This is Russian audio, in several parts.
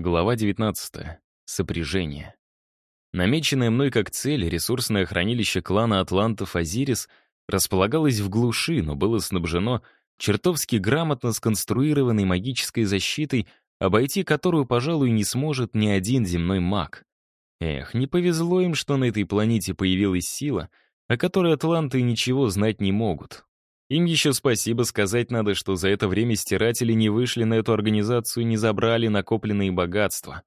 Глава 19. Сопряжение. Намеченное мной как цель ресурсное хранилище клана Атлантов Азирис располагалось в глуши, но было снабжено чертовски грамотно сконструированной магической защитой, обойти которую, пожалуй, не сможет ни один земной маг. Эх, не повезло им, что на этой планете появилась сила, о которой атланты ничего знать не могут. Им еще спасибо сказать надо, что за это время стиратели не вышли на эту организацию и не забрали накопленные богатства.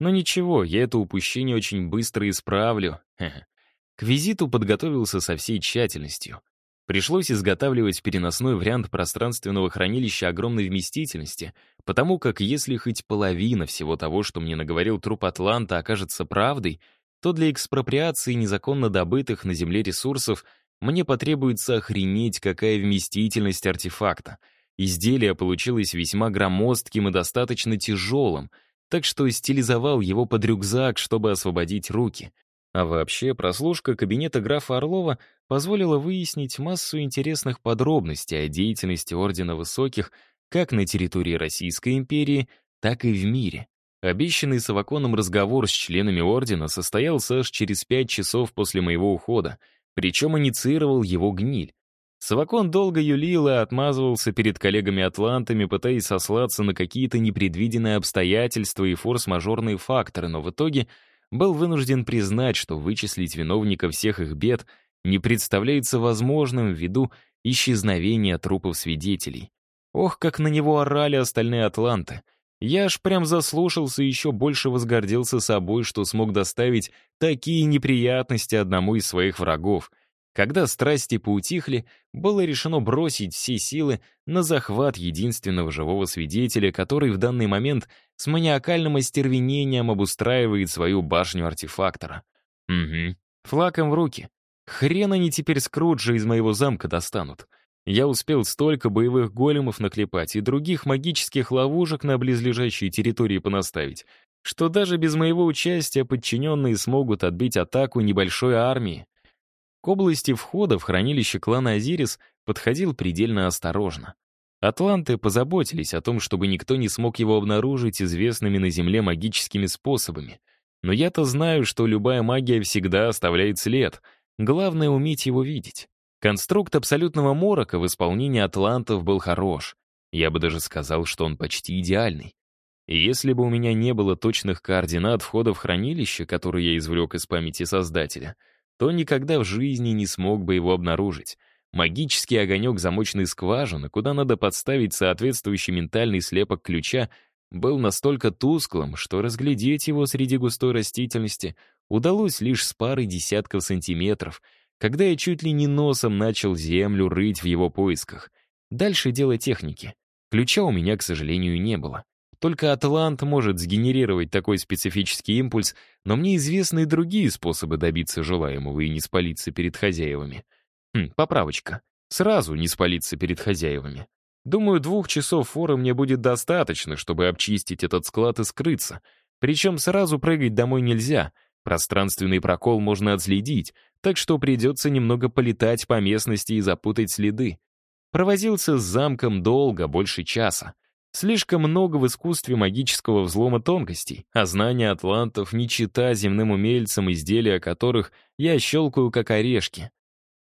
Но ничего, я это упущение очень быстро исправлю. К визиту подготовился со всей тщательностью. Пришлось изготавливать переносной вариант пространственного хранилища огромной вместительности, потому как если хоть половина всего того, что мне наговорил труп Атланта, окажется правдой, то для экспроприации незаконно добытых на Земле ресурсов мне потребуется охренеть, какая вместительность артефакта. Изделие получилось весьма громоздким и достаточно тяжелым, так что стилизовал его под рюкзак, чтобы освободить руки. А вообще, прослушка кабинета графа Орлова позволила выяснить массу интересных подробностей о деятельности Ордена Высоких как на территории Российской империи, так и в мире. Обещанный Саваконом разговор с членами Ордена состоялся аж через пять часов после моего ухода — причем инициировал его гниль. Савакон долго юлил и отмазывался перед коллегами-атлантами, пытаясь сослаться на какие-то непредвиденные обстоятельства и форс-мажорные факторы, но в итоге был вынужден признать, что вычислить виновника всех их бед не представляется возможным ввиду исчезновения трупов свидетелей. Ох, как на него орали остальные атланты — я аж прям заслушался и еще больше возгордился собой, что смог доставить такие неприятности одному из своих врагов. Когда страсти поутихли, было решено бросить все силы на захват единственного живого свидетеля, который в данный момент с маниакальным остервенением обустраивает свою башню артефактора. Угу, флаком в руки. Хрен они теперь Скруджа из моего замка достанут. Я успел столько боевых големов наклепать и других магических ловушек на близлежащей территории понаставить, что даже без моего участия подчиненные смогут отбить атаку небольшой армии. К области входа в хранилище клана Азирис подходил предельно осторожно. Атланты позаботились о том, чтобы никто не смог его обнаружить известными на Земле магическими способами. Но я-то знаю, что любая магия всегда оставляет след. Главное — уметь его видеть. Конструкт абсолютного морока в исполнении атлантов был хорош. Я бы даже сказал, что он почти идеальный. И если бы у меня не было точных координат входа в хранилище, которые я извлек из памяти Создателя, то никогда в жизни не смог бы его обнаружить. Магический огонек замочной скважины, куда надо подставить соответствующий ментальный слепок ключа, был настолько тусклым, что разглядеть его среди густой растительности удалось лишь с парой десятков сантиметров — когда я чуть ли не носом начал землю рыть в его поисках. Дальше дело техники. Ключа у меня, к сожалению, не было. Только Атлант может сгенерировать такой специфический импульс, но мне известны и другие способы добиться желаемого и не спалиться перед хозяевами. Хм, поправочка. Сразу не спалиться перед хозяевами. Думаю, двух часов форы мне будет достаточно, чтобы обчистить этот склад и скрыться. Причем сразу прыгать домой нельзя. Пространственный прокол можно отследить, так что придется немного полетать по местности и запутать следы. Провозился с замком долго, больше часа. Слишком много в искусстве магического взлома тонкостей, а знания атлантов не чита земным умельцам, изделия которых я щелкаю как орешки.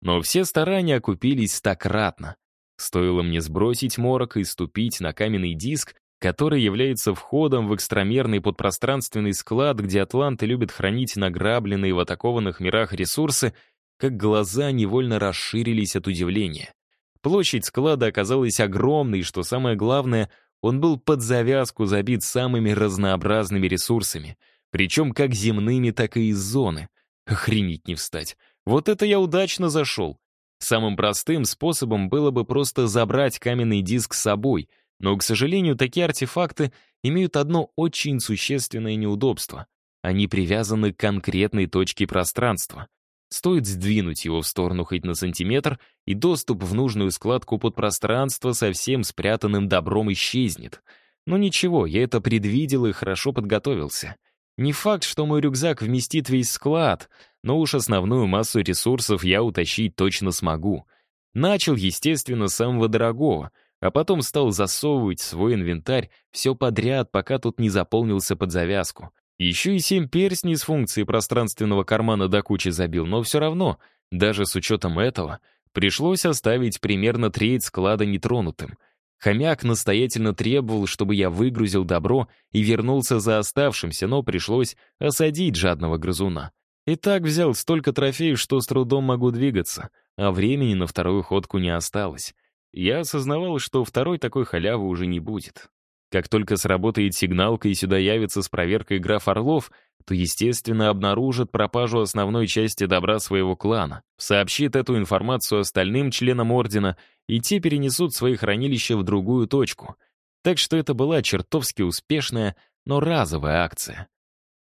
Но все старания окупились стократно. Стоило мне сбросить морок и ступить на каменный диск, который является входом в экстрамерный подпространственный склад, где атланты любят хранить награбленные в атакованных мирах ресурсы, как глаза невольно расширились от удивления. Площадь склада оказалась огромной, и, что самое главное, он был под завязку забит самыми разнообразными ресурсами, причем как земными, так и из зоны. Охренеть не встать. Вот это я удачно зашел. Самым простым способом было бы просто забрать каменный диск с собой — но, к сожалению, такие артефакты имеют одно очень существенное неудобство. Они привязаны к конкретной точке пространства. Стоит сдвинуть его в сторону хоть на сантиметр, и доступ в нужную складку подпространства со всем спрятанным добром исчезнет. Но ничего, я это предвидел и хорошо подготовился. Не факт, что мой рюкзак вместит весь склад, но уж основную массу ресурсов я утащить точно смогу. Начал, естественно, с самого дорогого — а потом стал засовывать свой инвентарь все подряд, пока тут не заполнился под завязку. Еще и семь перстней с функцией пространственного кармана до кучи забил, но все равно, даже с учетом этого, пришлось оставить примерно треть склада нетронутым. Хомяк настоятельно требовал, чтобы я выгрузил добро и вернулся за оставшимся, но пришлось осадить жадного грызуна. И так взял столько трофеев, что с трудом могу двигаться, а времени на вторую ходку не осталось. Я осознавал, что второй такой халявы уже не будет. Как только сработает сигналка и сюда явится с проверкой граф Орлов, то, естественно, обнаружит пропажу основной части добра своего клана, сообщит эту информацию остальным членам Ордена, и те перенесут свои хранилища в другую точку. Так что это была чертовски успешная, но разовая акция.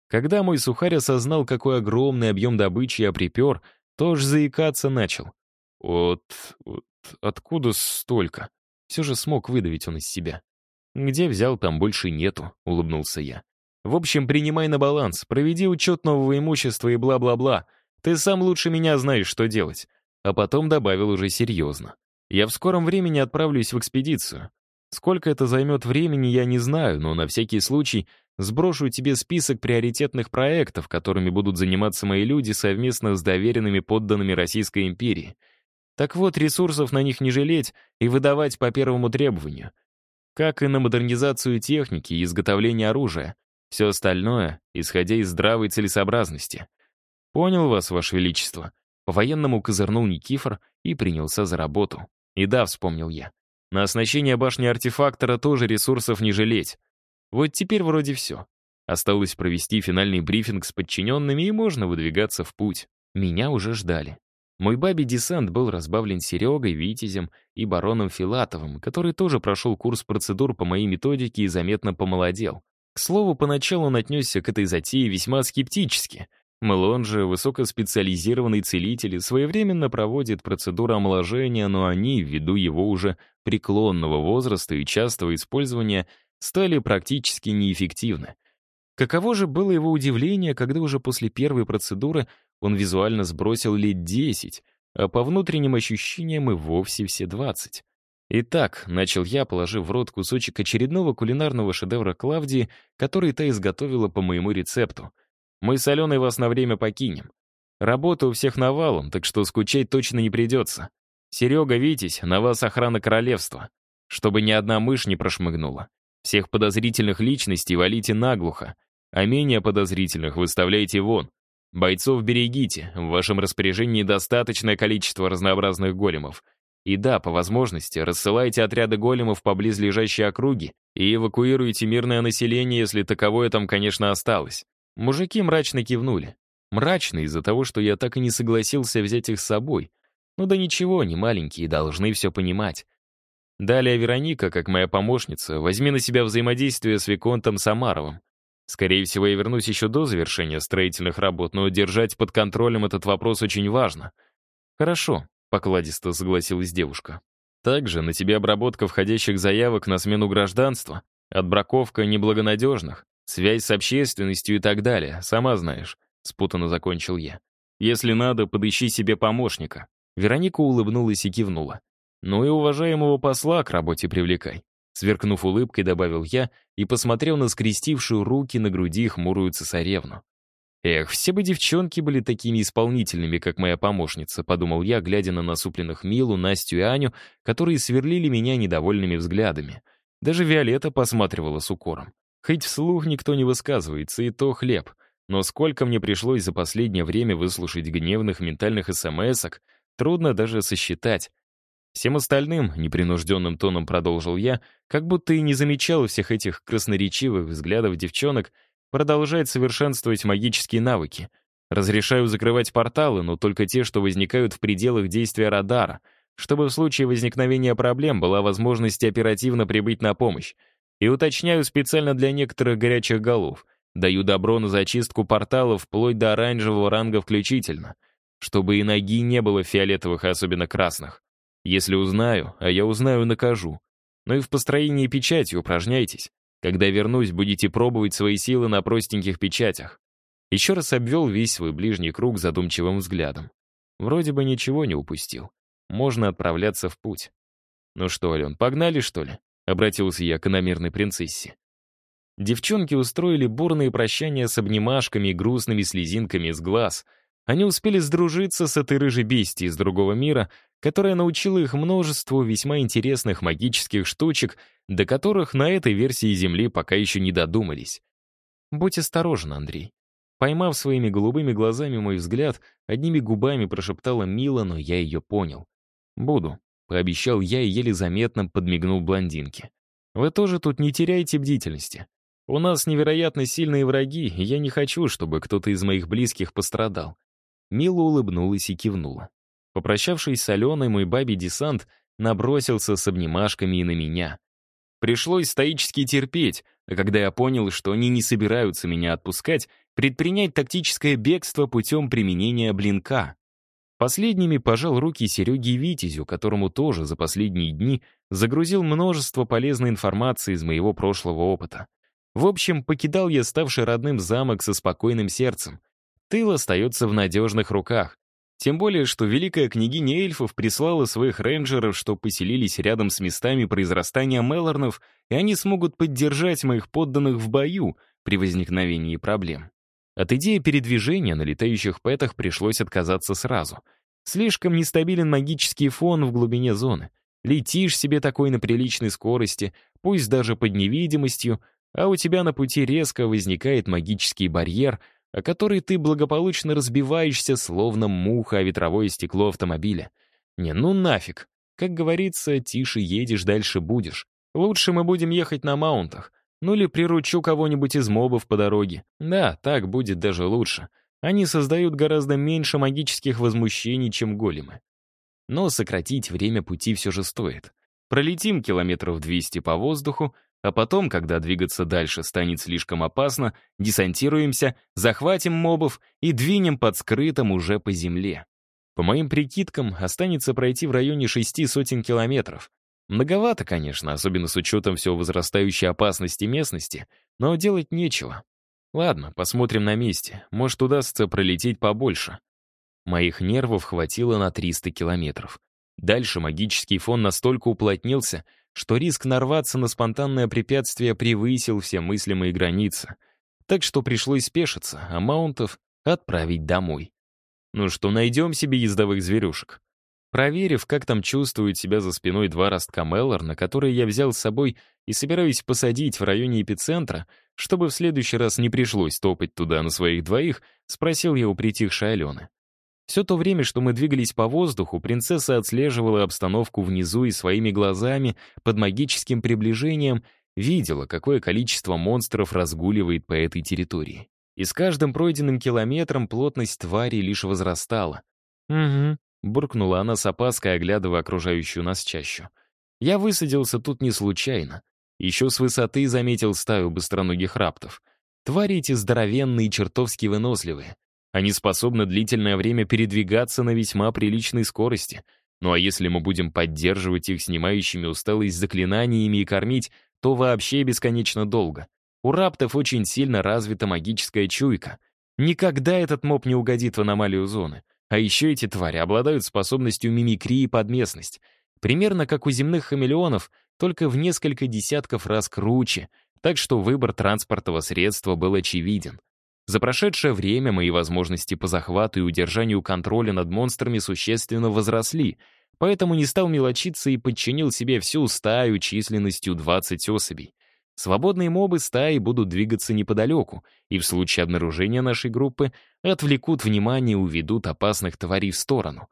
Когда мой сухарь осознал, какой огромный объем добычи я припер, то аж заикаться начал. Вот, вот откуда столько? Все же смог выдавить он из себя. «Где взял, там больше нету», — улыбнулся я. «В общем, принимай на баланс, проведи учет нового имущества и бла-бла-бла. Ты сам лучше меня знаешь, что делать». А потом добавил уже серьезно. «Я в скором времени отправлюсь в экспедицию. Сколько это займет времени, я не знаю, но на всякий случай сброшу тебе список приоритетных проектов, которыми будут заниматься мои люди совместно с доверенными подданными Российской империи. Так вот, ресурсов на них не жалеть и выдавать по первому требованию как и на модернизацию техники и изготовление оружия. Все остальное, исходя из здравой целесообразности. «Понял вас, Ваше Величество». По-военному козырнул Никифор и принялся за работу. И да, вспомнил я. На оснащение башни артефактора тоже ресурсов не жалеть. Вот теперь вроде все. Осталось провести финальный брифинг с подчиненными, и можно выдвигаться в путь. Меня уже ждали. Мой бабий десант был разбавлен Серегой, Витязем и бароном Филатовым, который тоже прошел курс процедур по моей методике и заметно помолодел. К слову, поначалу он отнесся к этой затее весьма скептически. Мол, он же высокоспециализированный целитель своевременно проводит процедуру омоложения, но они, ввиду его уже преклонного возраста и частого использования, стали практически неэффективны. Каково же было его удивление, когда уже после первой процедуры он визуально сбросил лет 10, а по внутренним ощущениям и вовсе все 20. Итак, начал я, положив в рот кусочек очередного кулинарного шедевра Клавдии, который та изготовила по моему рецепту. Мы с Аленой вас на время покинем. Работа у всех навалом, так что скучать точно не придется. Серега, Витязь, на вас охрана королевства. Чтобы ни одна мышь не прошмыгнула. Всех подозрительных личностей валите наглухо, а менее подозрительных выставляйте вон. Бойцов берегите, в вашем распоряжении достаточное количество разнообразных големов. И да, по возможности, рассылайте отряды големов по близлежащей округе и эвакуируйте мирное население, если таковое там, конечно, осталось. Мужики мрачно кивнули. Мрачно из-за того, что я так и не согласился взять их с собой. Ну да ничего, они маленькие, должны все понимать. Далее Вероника, как моя помощница, возьми на себя взаимодействие с Виконтом Самаровым. Скорее всего, я вернусь еще до завершения строительных работ, но держать под контролем этот вопрос очень важно. Хорошо, покладисто согласилась девушка. Также на тебе обработка входящих заявок на смену гражданства, отбраковка неблагонадежных, связь с общественностью и так далее, сама знаешь, спутанно закончил я. Если надо, подыщи себе помощника. Вероника улыбнулась и кивнула. Ну и уважаемого посла к работе привлекай. Сверкнув улыбкой, добавил я и посмотрел на скрестившую руки на груди хмурую цесаревну. «Эх, все бы девчонки были такими исполнительными, как моя помощница», подумал я, глядя на насупленных Милу, Настю и Аню, которые сверлили меня недовольными взглядами. Даже Виолетта посматривала с укором. Хоть вслух никто не высказывается, и то хлеб. Но сколько мне пришлось за последнее время выслушать гневных ментальных смс-ок, трудно даже сосчитать. Всем остальным, непринужденным тоном продолжил я, как будто и не замечал всех этих красноречивых взглядов девчонок, продолжать совершенствовать магические навыки. Разрешаю закрывать порталы, но только те, что возникают в пределах действия радара, чтобы в случае возникновения проблем была возможность оперативно прибыть на помощь. И уточняю специально для некоторых горячих голов. Даю добро на зачистку порталов вплоть до оранжевого ранга включительно, чтобы и ноги не было фиолетовых, особенно красных. Если узнаю, а я узнаю, накажу. Но и в построении печати упражняйтесь. Когда вернусь, будете пробовать свои силы на простеньких печатях. Еще раз обвел весь свой ближний круг задумчивым взглядом. Вроде бы ничего не упустил. Можно отправляться в путь. «Ну что, Ален, погнали, что ли?» — обратился я к иномерной принцессе. Девчонки устроили бурные прощания с обнимашками и грустными слезинками из глаз. Они успели сдружиться с этой рыжей бестией из другого мира, которая научила их множеству весьма интересных магических штучек, до которых на этой версии Земли пока еще не додумались. «Будь осторожен, Андрей». Поймав своими голубыми глазами мой взгляд, одними губами прошептала Мила, но я ее понял. «Буду», — пообещал я и еле заметно подмигнул блондинке. «Вы тоже тут не теряйте бдительности. У нас невероятно сильные враги, и я не хочу, чтобы кто-то из моих близких пострадал». Мила улыбнулась и кивнула. Попрощавшись с Аленой, мой бабий десант набросился с обнимашками и на меня. Пришлось стоически терпеть, а когда я понял, что они не собираются меня отпускать, предпринять тактическое бегство путем применения блинка. Последними пожал руки Сереге Витязю, которому тоже за последние дни загрузил множество полезной информации из моего прошлого опыта. В общем, покидал я ставший родным замок со спокойным сердцем. Тыл остается в надежных руках. Тем более, что великая княгиня эльфов прислала своих рейнджеров, что поселились рядом с местами произрастания Мелорнов, и они смогут поддержать моих подданных в бою при возникновении проблем. От идеи передвижения на летающих пэтах пришлось отказаться сразу. Слишком нестабилен магический фон в глубине зоны. Летишь себе такой на приличной скорости, пусть даже под невидимостью, а у тебя на пути резко возникает магический барьер — о который ты благополучно разбиваешься, словно муха о ветровое стекло автомобиля. Не, ну нафиг. Как говорится, тише едешь, дальше будешь. Лучше мы будем ехать на маунтах. Ну или приручу кого-нибудь из мобов по дороге. Да, так будет даже лучше. Они создают гораздо меньше магических возмущений, чем големы. Но сократить время пути все же стоит. Пролетим километров 200 по воздуху, а потом, когда двигаться дальше станет слишком опасно, десантируемся, захватим мобов и двинем под скрытым уже по земле. По моим прикидкам, останется пройти в районе шести сотен километров. Многовато, конечно, особенно с учетом все возрастающей опасности местности, но делать нечего. Ладно, посмотрим на месте. Может, удастся пролететь побольше. Моих нервов хватило на 300 километров. Дальше магический фон настолько уплотнился — что риск нарваться на спонтанное препятствие превысил все мыслимые границы. Так что пришлось спешиться, а маунтов отправить домой. Ну что, найдем себе ездовых зверюшек. Проверив, как там чувствуют себя за спиной два ростка Меллор, на которые я взял с собой и собираюсь посадить в районе эпицентра, чтобы в следующий раз не пришлось топать туда на своих двоих, спросил я у притихшей Алены. Все то время, что мы двигались по воздуху, принцесса отслеживала обстановку внизу и своими глазами, под магическим приближением, видела, какое количество монстров разгуливает по этой территории. И с каждым пройденным километром плотность твари лишь возрастала. «Угу», — буркнула она с опаской, оглядывая окружающую нас чащу. «Я высадился тут не случайно. Еще с высоты заметил стаю быстроногих раптов. Твари эти здоровенные и чертовски выносливые. Они способны длительное время передвигаться на весьма приличной скорости. Ну а если мы будем поддерживать их снимающими усталость заклинаниями и кормить, то вообще бесконечно долго. У раптов очень сильно развита магическая чуйка. Никогда этот моб не угодит в аномалию зоны. А еще эти твари обладают способностью мимикрии под местность. Примерно как у земных хамелеонов, только в несколько десятков раз круче, так что выбор транспортного средства был очевиден. За прошедшее время мои возможности по захвату и удержанию контроля над монстрами существенно возросли, поэтому не стал мелочиться и подчинил себе всю стаю численностью 20 особей. Свободные мобы стаи будут двигаться неподалеку, и в случае обнаружения нашей группы отвлекут внимание и уведут опасных тварей в сторону.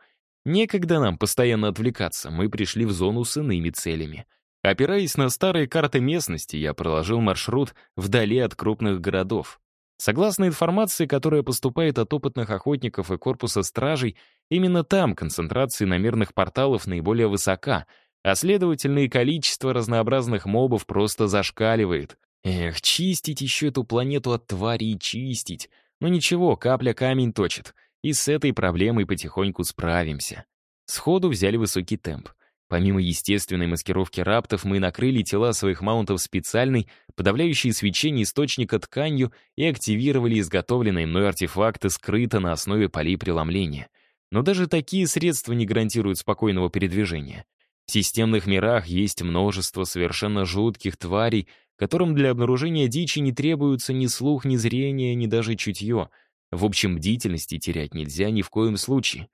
Некогда нам постоянно отвлекаться, мы пришли в зону с иными целями. Опираясь на старые карты местности, я проложил маршрут вдали от крупных городов. Согласно информации, которая поступает от опытных охотников и корпуса стражей, именно там концентрация намерных порталов наиболее высока, а следовательно и количество разнообразных мобов просто зашкаливает. Эх, чистить еще эту планету от тварей чистить. Но ничего, капля камень точит, и с этой проблемой потихоньку справимся. Сходу взяли высокий темп. Помимо естественной маскировки раптов, мы накрыли тела своих маунтов специальной, подавляющей свечение источника тканью и активировали изготовленные мной артефакты скрыто на основе полей преломления. Но даже такие средства не гарантируют спокойного передвижения. В системных мирах есть множество совершенно жутких тварей, которым для обнаружения дичи не требуются ни слух, ни зрение, ни даже чутье. В общем, бдительности терять нельзя ни в коем случае.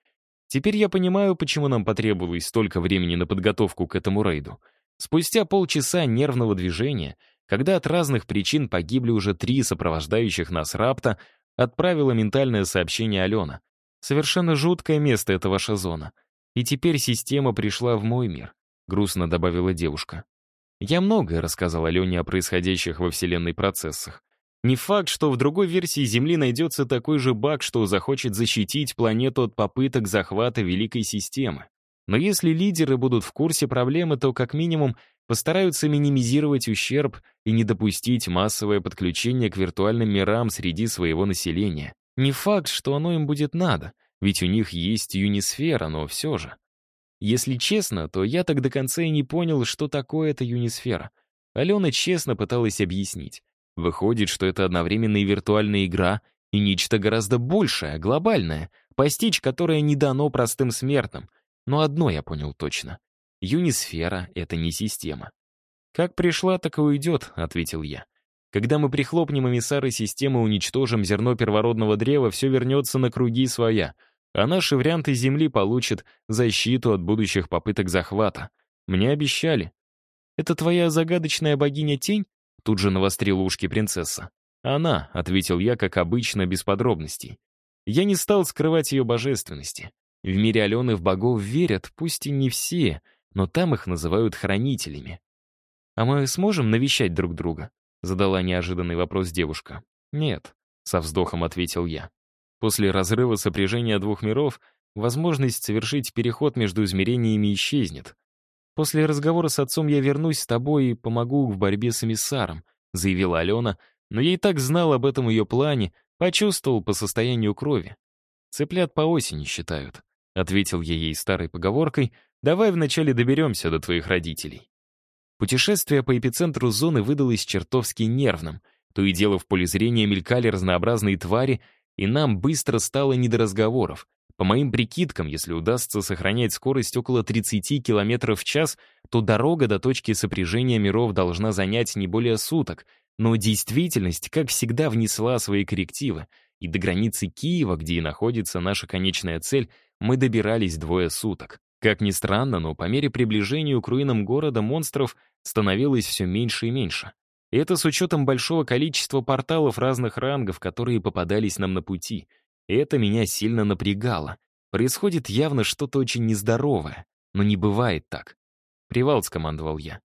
Теперь я понимаю, почему нам потребовалось столько времени на подготовку к этому рейду. Спустя полчаса нервного движения, когда от разных причин погибли уже три сопровождающих нас рапта, отправила ментальное сообщение Алена. Совершенно жуткое место это ваша зона. И теперь система пришла в мой мир, грустно добавила девушка. Я многое рассказал Алене о происходящих во Вселенной процессах. Не факт, что в другой версии Земли найдется такой же баг, что захочет защитить планету от попыток захвата Великой Системы. Но если лидеры будут в курсе проблемы, то как минимум постараются минимизировать ущерб и не допустить массовое подключение к виртуальным мирам среди своего населения. Не факт, что оно им будет надо, ведь у них есть юнисфера, но все же. Если честно, то я так до конца и не понял, что такое эта юнисфера. Алена честно пыталась объяснить. Выходит, что это одновременно и виртуальная игра, и нечто гораздо большее, глобальное, постичь которое не дано простым смертным. Но одно я понял точно. Юнисфера — это не система. «Как пришла, так и уйдет», — ответил я. «Когда мы прихлопнем эмиссары системы, уничтожим зерно первородного древа, все вернется на круги своя, а наши варианты Земли получат защиту от будущих попыток захвата. Мне обещали». «Это твоя загадочная богиня-тень?» Тут же навострила ушки принцесса. «Она», — ответил я, как обычно, без подробностей. Я не стал скрывать ее божественности. В мире Алены в богов верят, пусть и не все, но там их называют хранителями. «А мы сможем навещать друг друга?» — задала неожиданный вопрос девушка. «Нет», — со вздохом ответил я. «После разрыва сопряжения двух миров возможность совершить переход между измерениями исчезнет. После разговора с отцом я вернусь с тобой и помогу в борьбе с эмиссаром», — заявила Алена, но я и так знал об этом ее плане, почувствовал по состоянию крови. Цыплят по осени считают. Ответил я ей старой поговоркой, давай вначале доберемся до твоих родителей. Путешествие по эпицентру зоны выдалось чертовски нервным. То и дело в поле зрения мелькали разнообразные твари, и нам быстро стало не до разговоров. По моим прикидкам, если удастся сохранять скорость около 30 км в час, то дорога до точки сопряжения миров должна занять не более суток. Но действительность, как всегда, внесла свои коррективы, и до границы Киева, где и находится наша конечная цель, мы добирались двое суток. Как ни странно, но по мере приближения к руинам города монстров становилось все меньше и меньше. Это с учетом большого количества порталов разных рангов, которые попадались нам на пути. И это меня сильно напрягало. Происходит явно что-то очень нездоровое, но не бывает так. «Привал», — скомандовал я.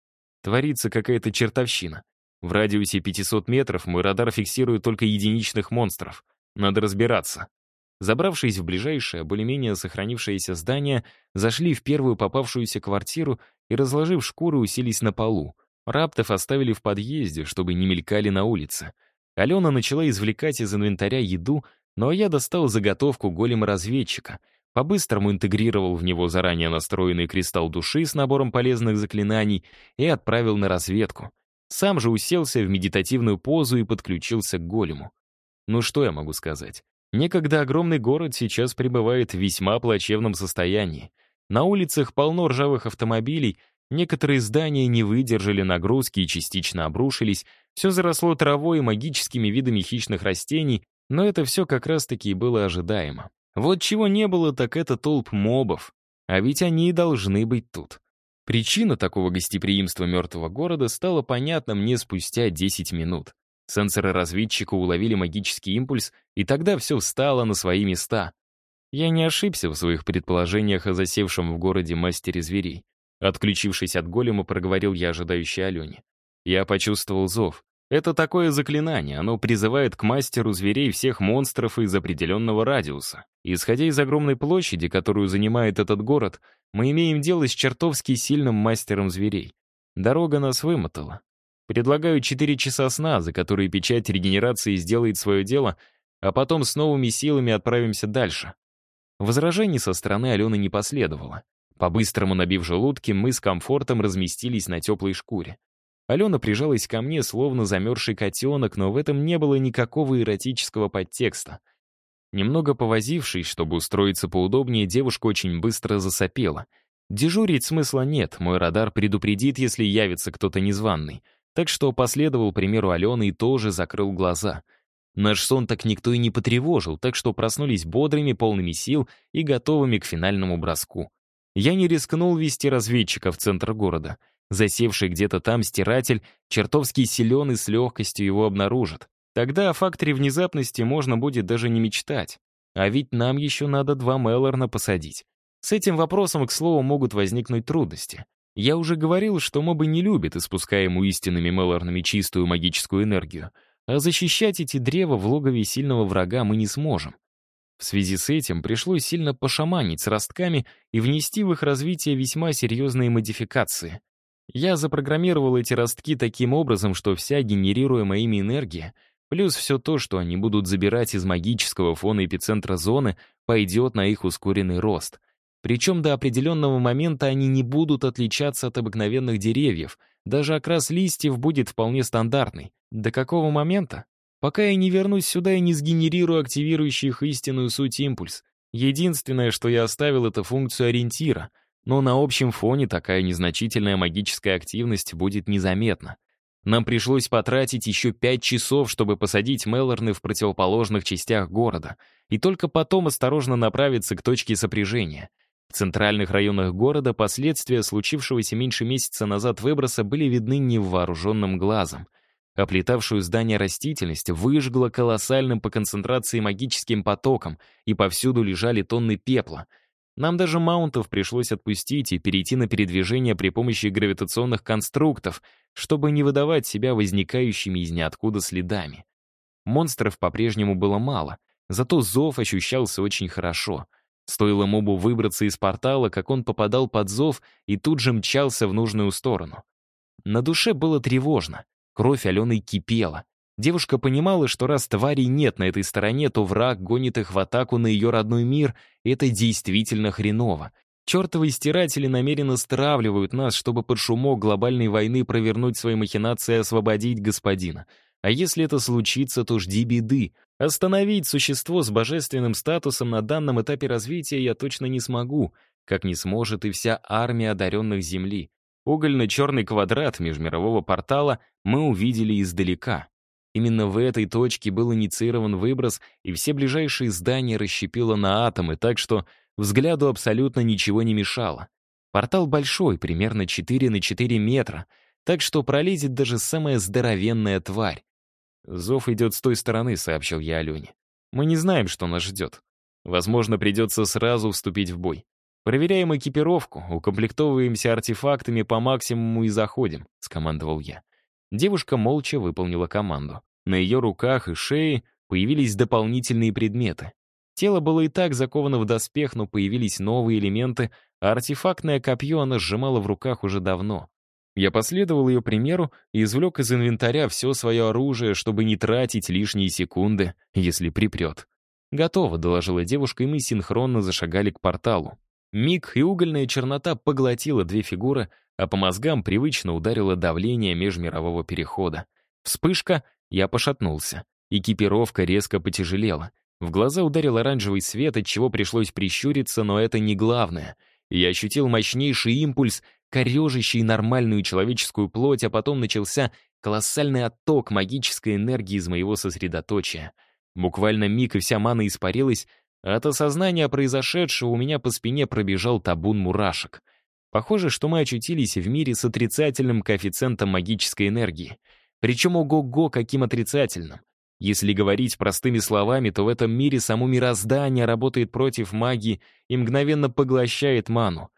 Творится какая-то чертовщина. В радиусе 500 метров мой радар фиксирует только единичных монстров. Надо разбираться. Забравшись в ближайшее, более-менее сохранившееся здание, зашли в первую попавшуюся квартиру и, разложив шкуры, уселись на полу. Раптов оставили в подъезде, чтобы не мелькали на улице. Алена начала извлекать из инвентаря еду, но я достал заготовку голема-разведчика, по-быстрому интегрировал в него заранее настроенный кристалл души с набором полезных заклинаний и отправил на разведку. Сам же уселся в медитативную позу и подключился к голему. Ну что я могу сказать? Некогда огромный город сейчас пребывает в весьма плачевном состоянии. На улицах полно ржавых автомобилей, некоторые здания не выдержали нагрузки и частично обрушились, все заросло травой и магическими видами хищных растений, но это все как раз-таки и было ожидаемо. Вот чего не было, так это толп мобов. А ведь они и должны быть тут. Причина такого гостеприимства мертвого города стала понятна мне спустя 10 минут. Сенсоры разведчика уловили магический импульс, и тогда все встало на свои места. Я не ошибся в своих предположениях о засевшем в городе мастере зверей. Отключившись от голема, проговорил я ожидающей Алене. Я почувствовал зов. Это такое заклинание, оно призывает к мастеру зверей всех монстров из определенного радиуса. Исходя из огромной площади, которую занимает этот город, мы имеем дело с чертовски сильным мастером зверей. Дорога нас вымотала. Предлагаю 4 часа сна, за которые печать регенерации сделает свое дело, а потом с новыми силами отправимся дальше. Возражений со стороны Алены не последовало. По-быстрому набив желудки, мы с комфортом разместились на теплой шкуре. Алена прижалась ко мне, словно замерзший котенок, но в этом не было никакого эротического подтекста. Немного повозившись, чтобы устроиться поудобнее, девушка очень быстро засопела. Дежурить смысла нет, мой радар предупредит, если явится кто-то незваный. Так что последовал примеру Алены и тоже закрыл глаза. Наш сон так никто и не потревожил, так что проснулись бодрыми, полными сил и готовыми к финальному броску. Я не рискнул вести разведчика в центр города. Засевший где-то там стиратель чертовски силен и с легкостью его обнаружит. Тогда о факторе внезапности можно будет даже не мечтать. А ведь нам еще надо два Меллорна посадить. С этим вопросом, к слову, могут возникнуть трудности. Я уже говорил, что мобы не любят испускаемую истинными Меллорнами чистую магическую энергию, а защищать эти древа в логове сильного врага мы не сможем. В связи с этим пришлось сильно пошаманить с ростками и внести в их развитие весьма серьезные модификации. Я запрограммировал эти ростки таким образом, что вся генерируемая ими энергия, плюс все то, что они будут забирать из магического фона эпицентра зоны, пойдет на их ускоренный рост. Причем до определенного момента они не будут отличаться от обыкновенных деревьев, даже окрас листьев будет вполне стандартный. До какого момента? Пока я не вернусь сюда и не сгенерирую активирующий их истинную суть импульс. Единственное, что я оставил, это функцию ориентира, но на общем фоне такая незначительная магическая активность будет незаметна. Нам пришлось потратить еще пять часов, чтобы посадить Мелорны в противоположных частях города, и только потом осторожно направиться к точке сопряжения. В центральных районах города последствия случившегося меньше месяца назад выброса были видны невооруженным глазом. Оплетавшую здание растительность выжгла колоссальным по концентрации магическим потоком, и повсюду лежали тонны пепла. Нам даже маунтов пришлось отпустить и перейти на передвижение при помощи гравитационных конструктов, чтобы не выдавать себя возникающими из ниоткуда следами. Монстров по-прежнему было мало, зато зов ощущался очень хорошо. Стоило мобу выбраться из портала, как он попадал под зов и тут же мчался в нужную сторону. На душе было тревожно. Кровь Алены кипела. Девушка понимала, что раз тварей нет на этой стороне, то враг гонит их в атаку на ее родной мир, и это действительно хреново. Чертовы стиратели намеренно стравливают нас, чтобы под шумок глобальной войны провернуть свои махинации и освободить господина. А если это случится, то жди беды. Остановить существо с божественным статусом на данном этапе развития я точно не смогу, как не сможет и вся армия одаренных Земли. Угольно-черный квадрат межмирового портала мы увидели издалека. Именно в этой точке был инициирован выброс, и все ближайшие здания расщепило на атомы, так что взгляду абсолютно ничего не мешало. Портал большой, примерно 4 на 4 метра, так что пролезет даже самая здоровенная тварь. «Зов идет с той стороны», — сообщил я Алене. «Мы не знаем, что нас ждет. Возможно, придется сразу вступить в бой. «Проверяем экипировку, укомплектовываемся артефактами по максимуму и заходим», — скомандовал я. Девушка молча выполнила команду. На ее руках и шее появились дополнительные предметы. Тело было и так заковано в доспех, но появились новые элементы, а артефактное копье она сжимала в руках уже давно. Я последовал ее примеру и извлек из инвентаря все свое оружие, чтобы не тратить лишние секунды, если припрет. «Готово», — доложила девушка, и мы синхронно зашагали к порталу. Миг и угольная чернота поглотила две фигуры, а по мозгам привычно ударило давление межмирового перехода. Вспышка, я пошатнулся. Экипировка резко потяжелела. В глаза ударил оранжевый свет, от чего пришлось прищуриться, но это не главное. Я ощутил мощнейший импульс, корежащий нормальную человеческую плоть, а потом начался колоссальный отток магической энергии из моего сосредоточия. Буквально миг, и вся мана испарилась, от осознания произошедшего у меня по спине пробежал табун мурашек. Похоже, что мы очутились в мире с отрицательным коэффициентом магической энергии. Причем ого-го каким отрицательным. Если говорить простыми словами, то в этом мире само мироздание работает против магии и мгновенно поглощает ману.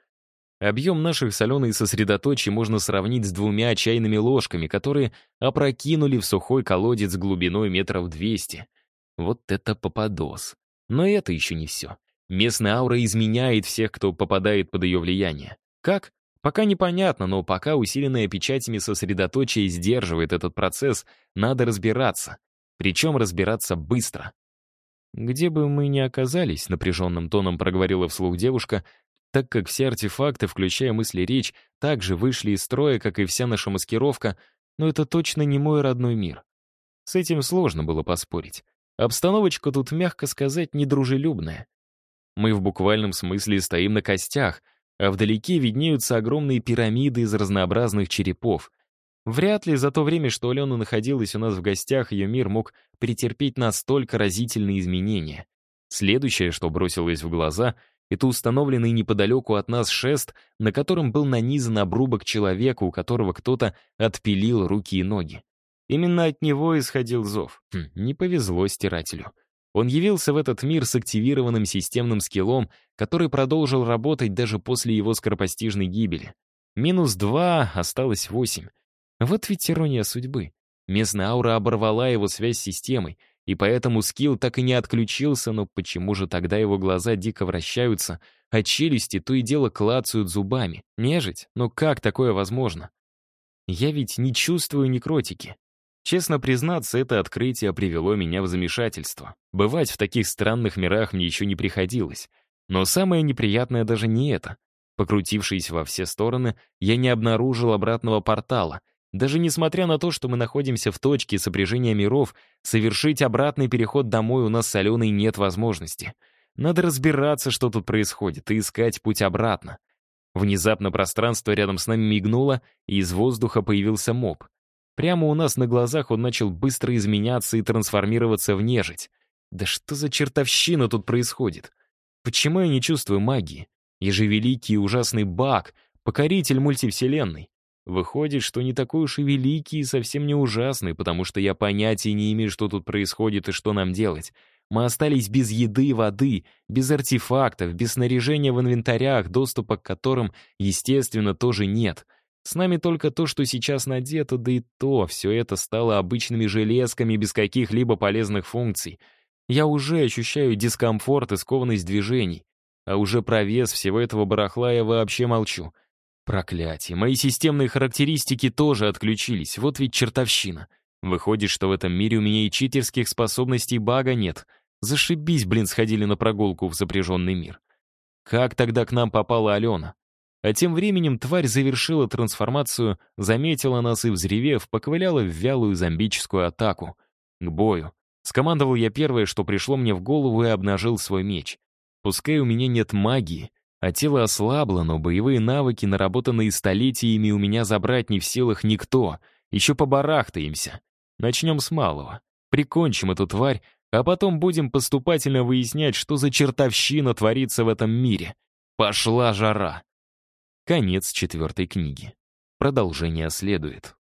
Объем наших соленых сосредоточий можно сравнить с двумя чайными ложками, которые опрокинули в сухой колодец глубиной метров двести. Вот это попадос. Но это еще не все. Местная аура изменяет всех, кто попадает под ее влияние. Как? Пока непонятно, но пока усиленная печатями сосредоточие сдерживает этот процесс, надо разбираться. Причем разбираться быстро. «Где бы мы ни оказались», — напряженным тоном проговорила вслух девушка, так как все артефакты, включая мысли речь, также вышли из строя, как и вся наша маскировка, но это точно не мой родной мир. С этим сложно было поспорить. Обстановочка тут, мягко сказать, недружелюбная. Мы в буквальном смысле стоим на костях, а вдалеке виднеются огромные пирамиды из разнообразных черепов. Вряд ли за то время, что Алена находилась у нас в гостях, ее мир мог претерпеть настолько разительные изменения. Следующее, что бросилось в глаза, это установленный неподалеку от нас шест, на котором был нанизан обрубок человека, у которого кто-то отпилил руки и ноги. Именно от него исходил зов. Хм, не повезло стирателю. Он явился в этот мир с активированным системным скиллом, который продолжил работать даже после его скоропостижной гибели. Минус два, осталось восемь. Вот ведь ирония судьбы. Местная аура оборвала его связь с системой, и поэтому скилл так и не отключился, но почему же тогда его глаза дико вращаются, а челюсти то и дело клацают зубами? Нежить? Но как такое возможно? Я ведь не чувствую некротики. Честно признаться, это открытие привело меня в замешательство. Бывать в таких странных мирах мне еще не приходилось. Но самое неприятное даже не это. Покрутившись во все стороны, я не обнаружил обратного портала. Даже несмотря на то, что мы находимся в точке сопряжения миров, совершить обратный переход домой у нас с Аленой нет возможности. Надо разбираться, что тут происходит, и искать путь обратно. Внезапно пространство рядом с нами мигнуло, и из воздуха появился моб — Прямо у нас на глазах он начал быстро изменяться и трансформироваться в нежить. Да что за чертовщина тут происходит? Почему я не чувствую магии? Я же великий и ужасный баг, покоритель мультивселенной. Выходит, что не такой уж и великий и совсем не ужасный, потому что я понятия не имею, что тут происходит и что нам делать. Мы остались без еды и воды, без артефактов, без снаряжения в инвентарях, доступа к которым, естественно, тоже нет — с нами только то, что сейчас надето, да и то, все это стало обычными железками без каких-либо полезных функций. Я уже ощущаю дискомфорт и скованность движений. А уже про вес всего этого барахла я вообще молчу. Проклятие, мои системные характеристики тоже отключились, вот ведь чертовщина. Выходит, что в этом мире у меня и читерских способностей бага нет. Зашибись, блин, сходили на прогулку в запряженный мир. Как тогда к нам попала Алена? А тем временем тварь завершила трансформацию, заметила нас и, взревев, поковыляла в вялую зомбическую атаку. К бою. Скомандовал я первое, что пришло мне в голову, и обнажил свой меч. Пускай у меня нет магии, а тело ослабло, но боевые навыки, наработанные столетиями, у меня забрать не в силах никто. Еще побарахтаемся. Начнем с малого. Прикончим эту тварь, а потом будем поступательно выяснять, что за чертовщина творится в этом мире. Пошла жара. Конец четвертой книги. Продолжение следует.